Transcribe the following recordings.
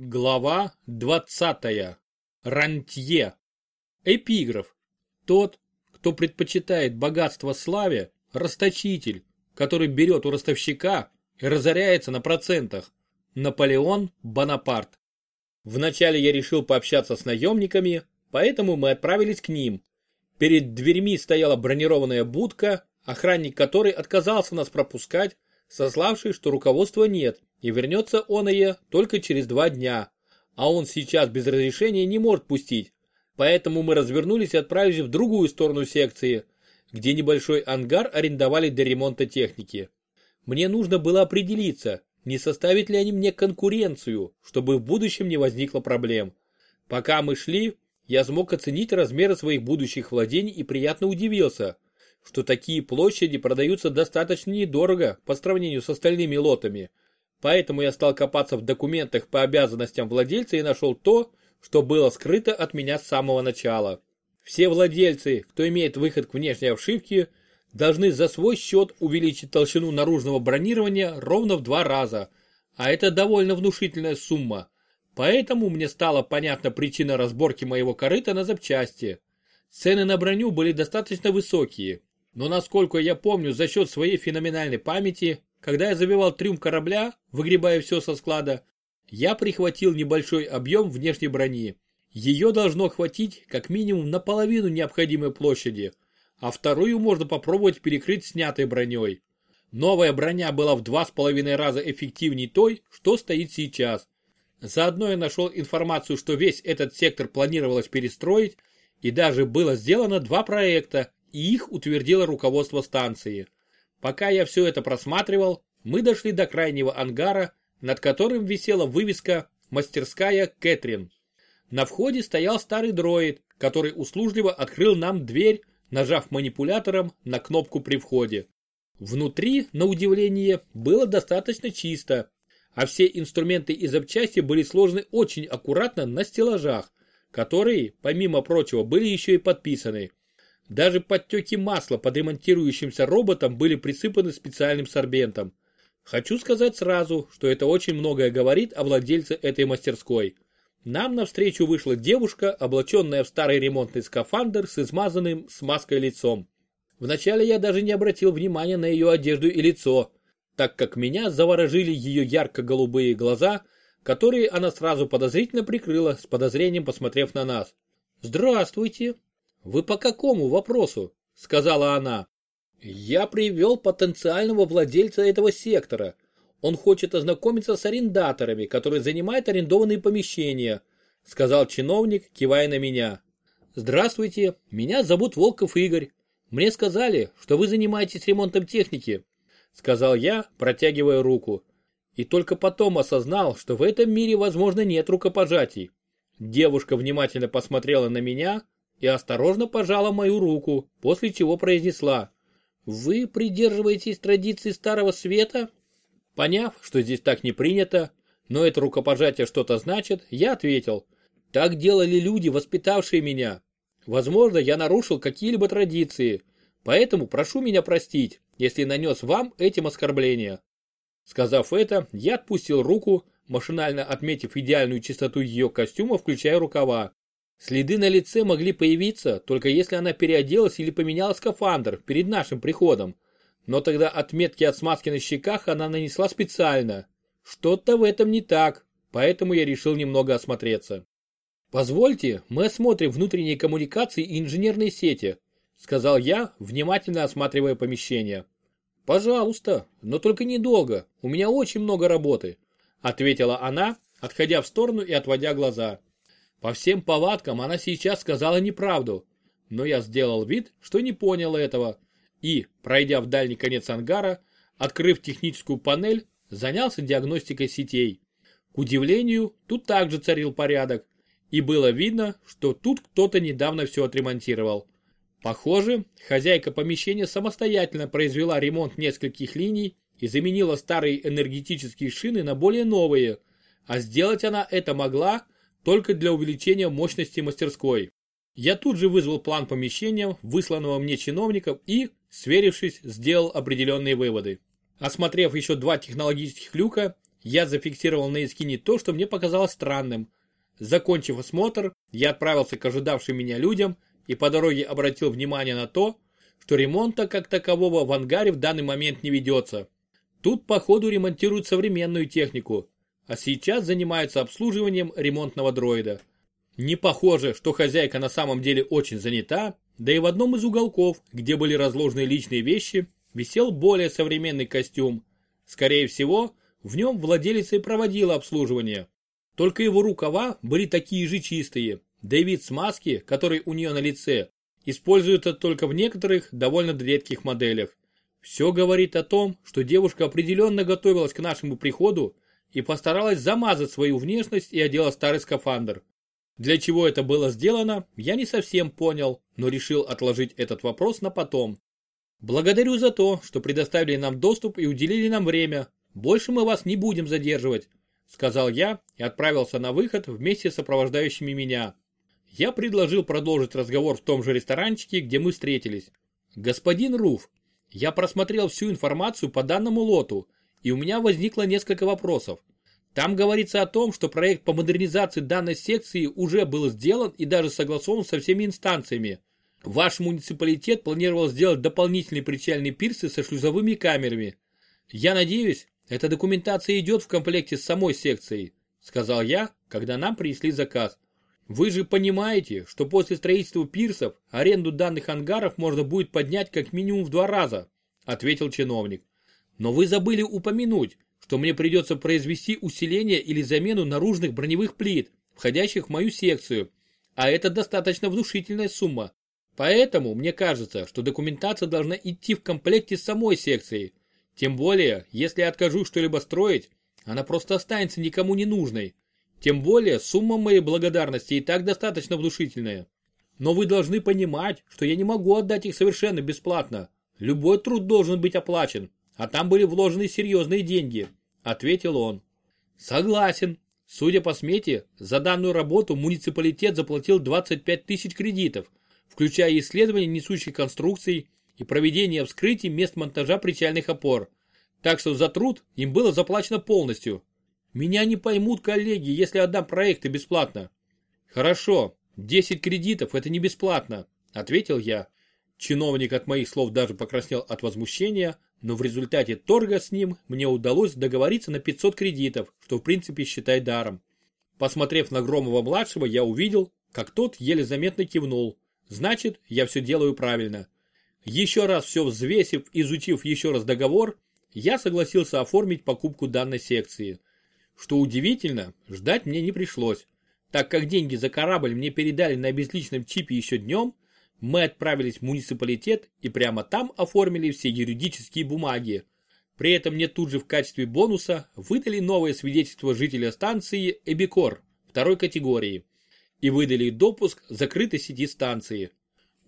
Глава 20. Рантье. Эпиграф. Тот, кто предпочитает богатство славе, расточитель, который берет у ростовщика и разоряется на процентах. Наполеон Бонапарт. Вначале я решил пообщаться с наемниками, поэтому мы отправились к ним. Перед дверьми стояла бронированная будка, охранник которой отказался нас пропускать, сославший, что руководства нет, и вернется он ее только через два дня. А он сейчас без разрешения не может пустить. Поэтому мы развернулись и отправились в другую сторону секции, где небольшой ангар арендовали для ремонта техники. Мне нужно было определиться, не составят ли они мне конкуренцию, чтобы в будущем не возникло проблем. Пока мы шли, я смог оценить размеры своих будущих владений и приятно удивился – что такие площади продаются достаточно недорого по сравнению с остальными лотами. Поэтому я стал копаться в документах по обязанностям владельца и нашел то, что было скрыто от меня с самого начала. Все владельцы, кто имеет выход к внешней обшивке, должны за свой счет увеличить толщину наружного бронирования ровно в два раза, а это довольно внушительная сумма. Поэтому мне стала понятна причина разборки моего корыта на запчасти. Цены на броню были достаточно высокие, но насколько я помню за счет своей феноменальной памяти, когда я забивал трюм корабля, выгребая все со склада, я прихватил небольшой объем внешней брони. Ее должно хватить как минимум на половину необходимой площади, а вторую можно попробовать перекрыть снятой броней. Новая броня была в два с половиной раза эффективнее той, что стоит сейчас. Заодно я нашел информацию, что весь этот сектор планировалось перестроить, и даже было сделано два проекта, и их утвердило руководство станции. Пока я все это просматривал, мы дошли до крайнего ангара, над которым висела вывеска «Мастерская Кэтрин». На входе стоял старый дроид, который услужливо открыл нам дверь, нажав манипулятором на кнопку при входе. Внутри, на удивление, было достаточно чисто, а все инструменты и запчасти были сложены очень аккуратно на стеллажах, которые, помимо прочего, были еще и подписаны. Даже подтеки масла под ремонтирующимся роботом были присыпаны специальным сорбентом. Хочу сказать сразу, что это очень многое говорит о владельце этой мастерской. Нам навстречу вышла девушка, облаченная в старый ремонтный скафандр с измазанным смазкой лицом. Вначале я даже не обратил внимания на ее одежду и лицо, так как меня заворожили ее ярко-голубые глаза, которые она сразу подозрительно прикрыла, с подозрением посмотрев на нас. «Здравствуйте!» «Вы по какому вопросу?» – сказала она. «Я привел потенциального владельца этого сектора. Он хочет ознакомиться с арендаторами, которые занимают арендованные помещения», – сказал чиновник, кивая на меня. «Здравствуйте, меня зовут Волков Игорь. Мне сказали, что вы занимаетесь ремонтом техники», – сказал я, протягивая руку. И только потом осознал, что в этом мире, возможно, нет рукопожатий. Девушка внимательно посмотрела на меня, и осторожно пожала мою руку, после чего произнесла «Вы придерживаетесь традиций Старого Света?» Поняв, что здесь так не принято, но это рукопожатие что-то значит, я ответил «Так делали люди, воспитавшие меня. Возможно, я нарушил какие-либо традиции, поэтому прошу меня простить, если нанес вам этим оскорбление». Сказав это, я отпустил руку, машинально отметив идеальную чистоту ее костюма, включая рукава. Следы на лице могли появиться, только если она переоделась или поменяла скафандр перед нашим приходом. Но тогда отметки от смазки на щеках она нанесла специально. Что-то в этом не так, поэтому я решил немного осмотреться. «Позвольте, мы осмотрим внутренние коммуникации и инженерные сети», сказал я, внимательно осматривая помещение. «Пожалуйста, но только недолго, у меня очень много работы», ответила она, отходя в сторону и отводя глаза. По всем повадкам она сейчас сказала неправду, но я сделал вид, что не понял этого, и, пройдя в дальний конец ангара, открыв техническую панель, занялся диагностикой сетей. К удивлению, тут также царил порядок, и было видно, что тут кто-то недавно все отремонтировал. Похоже, хозяйка помещения самостоятельно произвела ремонт нескольких линий и заменила старые энергетические шины на более новые, а сделать она это могла, только для увеличения мощности мастерской. Я тут же вызвал план помещения, высланного мне чиновником и, сверившись, сделал определенные выводы. Осмотрев еще два технологических люка, Я зафиксировал на эскине то, что мне показалось странным. Закончив осмотр, я отправился к ожидавшим меня людям и по дороге обратил внимание на то, что ремонта как такового в ангаре в данный момент не ведется. Тут походу ремонтируют современную технику, а сейчас занимаются обслуживанием ремонтного дроида. Не похоже, что хозяйка на самом деле очень занята, да и в одном из уголков, где были разложены личные вещи, висел более современный костюм. Скорее всего, в нем владелица и проводила обслуживание. Только его рукава были такие же чистые, да и вид смазки, который у нее на лице, используется только в некоторых довольно редких моделях. Все говорит о том, что девушка определенно готовилась к нашему приходу и постаралась замазать свою внешность и одела старый скафандр. Для чего это было сделано, я не совсем понял, но решил отложить этот вопрос на потом. Благодарю за то, что предоставили нам доступ и уделили нам время. Больше мы вас не будем задерживать, сказал я и отправился на выход вместе с сопровождающими меня. Я предложил продолжить разговор в том же ресторанчике, где мы встретились. Господин Руф, я просмотрел всю информацию по данному лоту, и у меня возникло несколько вопросов. Там говорится о том, что проект по модернизации данной секции уже был сделан и даже согласован со всеми инстанциями. Ваш муниципалитет планировал сделать дополнительные причальные пирсы со шлюзовыми камерами. Я надеюсь, эта документация идет в комплекте с самой секцией, сказал я, когда нам принесли заказ. Вы же понимаете, что после строительства пирсов аренду данных ангаров можно будет поднять как минимум в два раза, ответил чиновник. Но вы забыли упомянуть, что мне придется произвести усиление или замену наружных броневых плит, входящих в мою секцию, а это достаточно внушительная сумма. Поэтому мне кажется, что документация должна идти в комплекте с самой секцией. Тем более, если я откажусь что-либо строить, она просто останется никому не нужной. Тем более, сумма моей благодарности и так достаточно внушительная. Но вы должны понимать, что я не могу отдать их совершенно бесплатно. Любой труд должен быть оплачен, а там были вложены серьезные деньги, ответил он. Согласен. Судя по смете, за данную работу муниципалитет заплатил 25 тысяч кредитов, включая исследование несущих конструкций и проведение вскрытий мест монтажа причальных опор. Так что за труд им было заплачено полностью. Меня не поймут коллеги, если отдам проекты бесплатно. Хорошо, 10 кредитов это не бесплатно, ответил я. Чиновник от моих слов даже покраснел от возмущения, но в результате торга с ним мне удалось договориться на 500 кредитов, что в принципе считай даром. Посмотрев на Громова-младшего, я увидел, как тот еле заметно кивнул. Значит, я все делаю правильно. Еще раз все взвесив, изучив еще раз договор, я согласился оформить покупку данной секции. Что удивительно, ждать мне не пришлось. Так как деньги за корабль мне передали на безличном чипе еще днем, мы отправились в муниципалитет и прямо там оформили все юридические бумаги. При этом мне тут же в качестве бонуса выдали новое свидетельство жителя станции Эбикор второй категории и выдали допуск закрытой сети станции.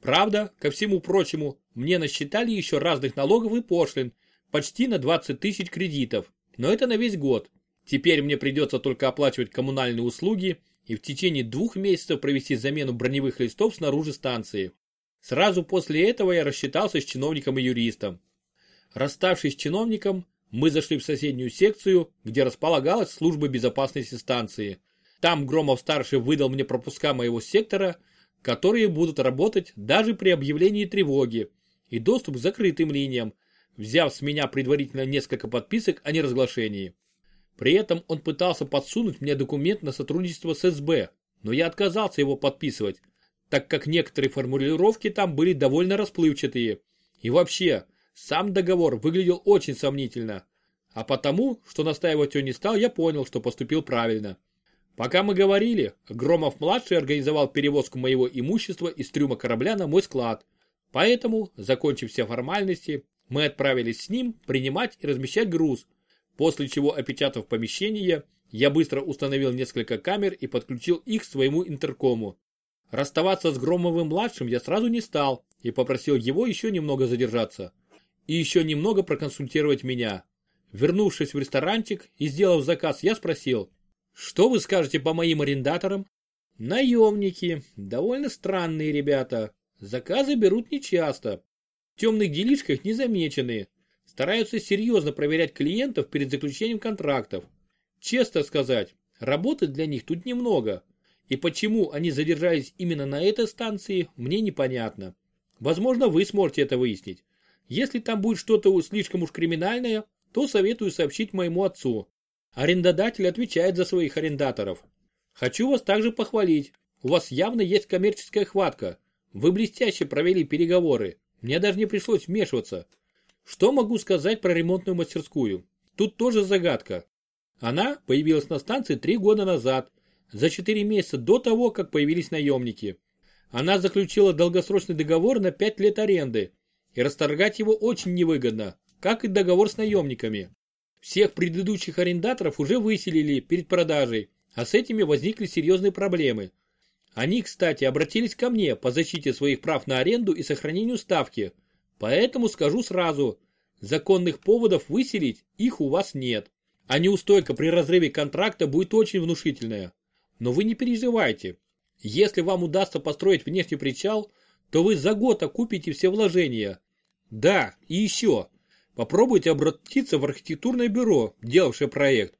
Правда, ко всему прочему, мне насчитали еще разных налогов и пошлин, почти на 20 тысяч кредитов, но это на весь год. Теперь мне придется только оплачивать коммунальные услуги и в течение двух месяцев провести замену броневых листов снаружи станции. Сразу после этого я рассчитался с чиновником и юристом. Расставшись с чиновником, мы зашли в соседнюю секцию, где располагалась служба безопасности станции. Там Громов-старший выдал мне пропуска моего сектора, которые будут работать даже при объявлении тревоги, и доступ к закрытым линиям, взяв с меня предварительно несколько подписок о неразглашении. При этом он пытался подсунуть мне документ на сотрудничество с СБ, но я отказался его подписывать, так как некоторые формулировки там были довольно расплывчатые. И вообще, сам договор выглядел очень сомнительно. А потому, что настаивать он не стал, я понял, что поступил правильно. Пока мы говорили, Громов-младший организовал перевозку моего имущества из трюма корабля на мой склад. Поэтому, закончив все формальности, мы отправились с ним принимать и размещать груз – После чего, опечатав помещение, я быстро установил несколько камер и подключил их к своему интеркому. Расставаться с Громовым-младшим я сразу не стал и попросил его еще немного задержаться. И еще немного проконсультировать меня. Вернувшись в ресторанчик и сделав заказ, я спросил, что вы скажете по моим арендаторам? Наемники, довольно странные ребята. Заказы берут нечасто. В темных делишках не замечены. Стараются серьезно проверять клиентов перед заключением контрактов. Честно сказать, работы для них тут немного. И почему они задержались именно на этой станции, мне непонятно. Возможно, вы сможете это выяснить. Если там будет что-то слишком уж криминальное, то советую сообщить моему отцу. Арендодатель отвечает за своих арендаторов. Хочу вас также похвалить. У вас явно есть коммерческая хватка. Вы блестяще провели переговоры. Мне даже не пришлось вмешиваться. Что могу сказать про ремонтную мастерскую? Тут тоже загадка. Она появилась на станции три года назад, за четыре месяца до того, как появились наемники. Она заключила долгосрочный договор на пять лет аренды, и расторгать его очень невыгодно, как и договор с наемниками. Всех предыдущих арендаторов уже выселили перед продажей, а с этими возникли серьезные проблемы. Они, кстати, обратились ко мне по защите своих прав на аренду и сохранению ставки, поэтому скажу сразу, законных поводов выселить их у вас нет, а неустойка при разрыве контракта будет очень внушительная. Но вы не переживайте, если вам удастся построить внешний причал, то вы за год окупите все вложения. Да, и еще. Попробуйте обратиться в архитектурное бюро, делавшее проект.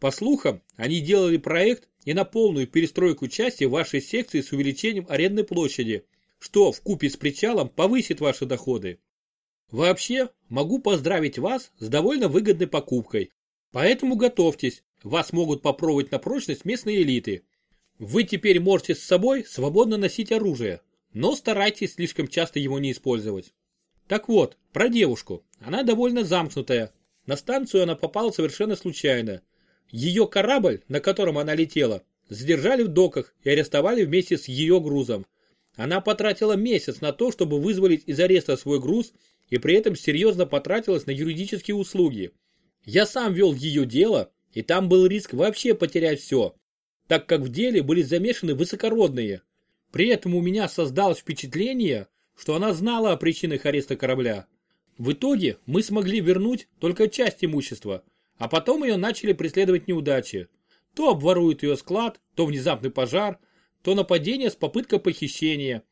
По слухам, они делали проект и на полную перестройку части вашей секции с увеличением арендной площади, что в купе с причалом повысит ваши доходы. Вообще, могу поздравить вас с довольно выгодной покупкой. Поэтому готовьтесь, вас могут попробовать на прочность местные элиты. Вы теперь можете с собой свободно носить оружие, но старайтесь слишком часто его не использовать. Так вот, про девушку. Она довольно замкнутая. На станцию она попала совершенно случайно. Ее корабль, на котором она летела, задержали в доках и арестовали вместе с ее грузом. Она потратила месяц на то, чтобы вызволить из ареста свой груз и при этом серьезно потратилась на юридические услуги. Я сам вел ее дело, и там был риск вообще потерять все, так как в деле были замешаны высокородные. При этом у меня создалось впечатление, что она знала о причинах ареста корабля. В итоге мы смогли вернуть только часть имущества, а потом ее начали преследовать неудачи. То обворуют ее склад, то внезапный пожар, то нападение с попыткой похищения.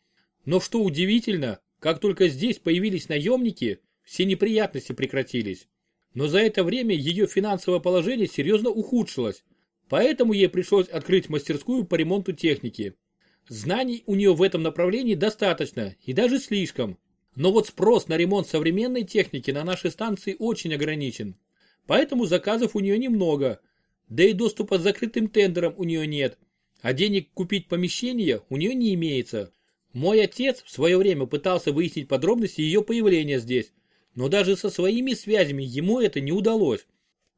Но что удивительно, как только здесь появились наемники, все неприятности прекратились. Но за это время ее финансовое положение серьезно ухудшилось, поэтому ей пришлось открыть мастерскую по ремонту техники. Знаний у нее в этом направлении достаточно и даже слишком. Но вот спрос на ремонт современной техники на нашей станции очень ограничен. Поэтому заказов у нее немного. Да и доступа к закрытым тендерам у нее нет. А денег купить помещение у нее не имеется. Мой отец в свое время пытался выяснить подробности ее появления здесь. Но даже со своими связями ему это не удалось.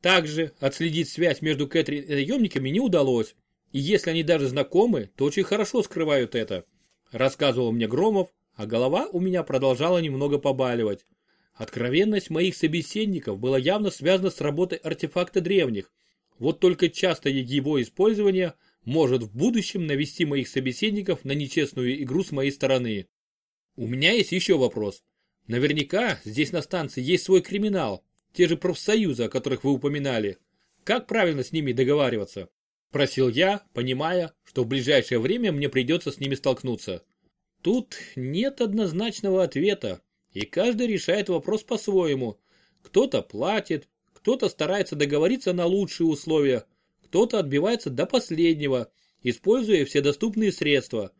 Также отследить связь между Кэтрин и наемниками не удалось. И если они даже знакомы, то очень хорошо скрывают это. Рассказывал мне Громов, а голова у меня продолжала немного побаливать. Откровенность моих собеседников была явно связана с работой артефакта древних. Вот только часто его использование может в будущем навести моих собеседников на нечестную игру с моей стороны. У меня есть еще вопрос. Наверняка здесь на станции есть свой криминал, те же профсоюзы, о которых вы упоминали. Как правильно с ними договариваться? Просил я, понимая, что в ближайшее время мне придется с ними столкнуться. Тут нет однозначного ответа, и каждый решает вопрос по-своему. Кто-то платит, кто-то старается договориться на лучшие условия, кто-то отбивается до последнего, используя все доступные средства.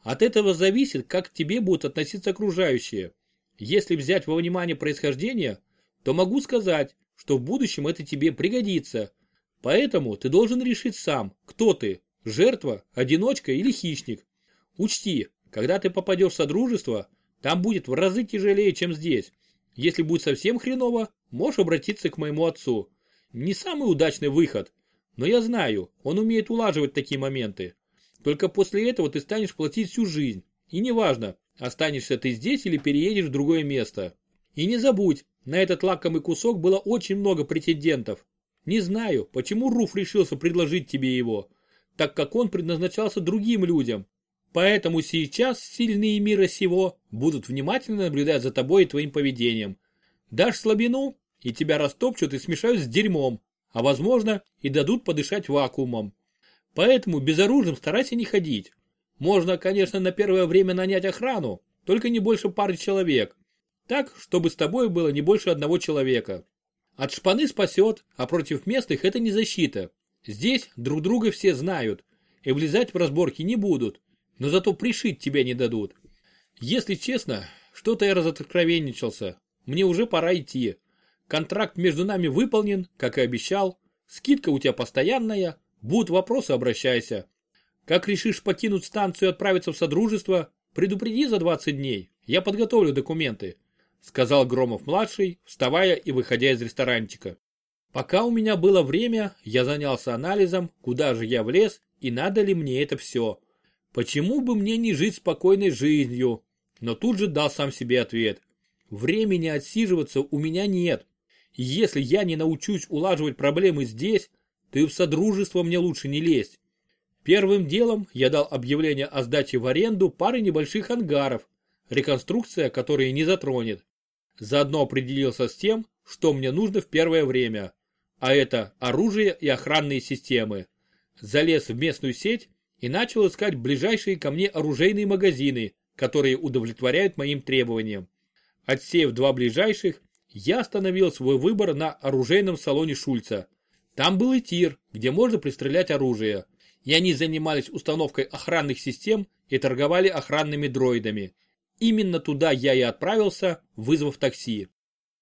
От этого зависит, как к тебе будут относиться окружающие. Если взять во внимание происхождение, то могу сказать, что в будущем это тебе пригодится – Поэтому ты должен решить сам, кто ты, жертва, одиночка или хищник. Учти, когда ты попадешь в содружество, там будет в разы тяжелее, чем здесь. Если будет совсем хреново, можешь обратиться к моему отцу. Не самый удачный выход, но я знаю, он умеет улаживать такие моменты. Только после этого ты станешь платить всю жизнь. И неважно, останешься ты здесь или переедешь в другое место. И не забудь, на этот лакомый кусок было очень много претендентов. Не знаю, почему Руф решился предложить тебе его, так как он предназначался другим людям. Поэтому сейчас сильные мира сего будут внимательно наблюдать за тобой и твоим поведением. Дашь слабину, и тебя растопчут и смешают с дерьмом, а возможно и дадут подышать вакуумом. Поэтому безоружным старайся не ходить. Можно, конечно, на первое время нанять охрану, только не больше пары человек. Так, чтобы с тобой было не больше одного человека. От шпаны спасет, а против местных это не защита. Здесь друг друга все знают и влезать в разборки не будут, но зато пришить тебя не дадут. Если честно, что-то я разоткровенничался. Мне уже пора идти. Контракт между нами выполнен, как и обещал. Скидка у тебя постоянная. Будут вопросы, обращайся. Как решишь покинуть станцию и отправиться в Содружество, предупреди за 20 дней. Я подготовлю документы», сказал Громов-младший, вставая и выходя из ресторанчика. Пока у меня было время, я занялся анализом, куда же я влез и надо ли мне это все. Почему бы мне не жить спокойной жизнью? Но тут же дал сам себе ответ. Времени отсиживаться у меня нет. Если я не научусь улаживать проблемы здесь, то и в содружество мне лучше не лезть. Первым делом я дал объявление о сдаче в аренду пары небольших ангаров, реконструкция которой не затронет. Заодно определился с тем, что мне нужно в первое время, а это оружие и охранные системы. Залез в местную сеть и начал искать ближайшие ко мне оружейные магазины, которые удовлетворяют моим требованиям. Отсеяв два ближайших, я остановил свой выбор на оружейном салоне Шульца. Там был и тир, где можно пристрелять оружие. И они занимались установкой охранных систем и торговали охранными дроидами. Именно туда я и отправился, вызвав такси.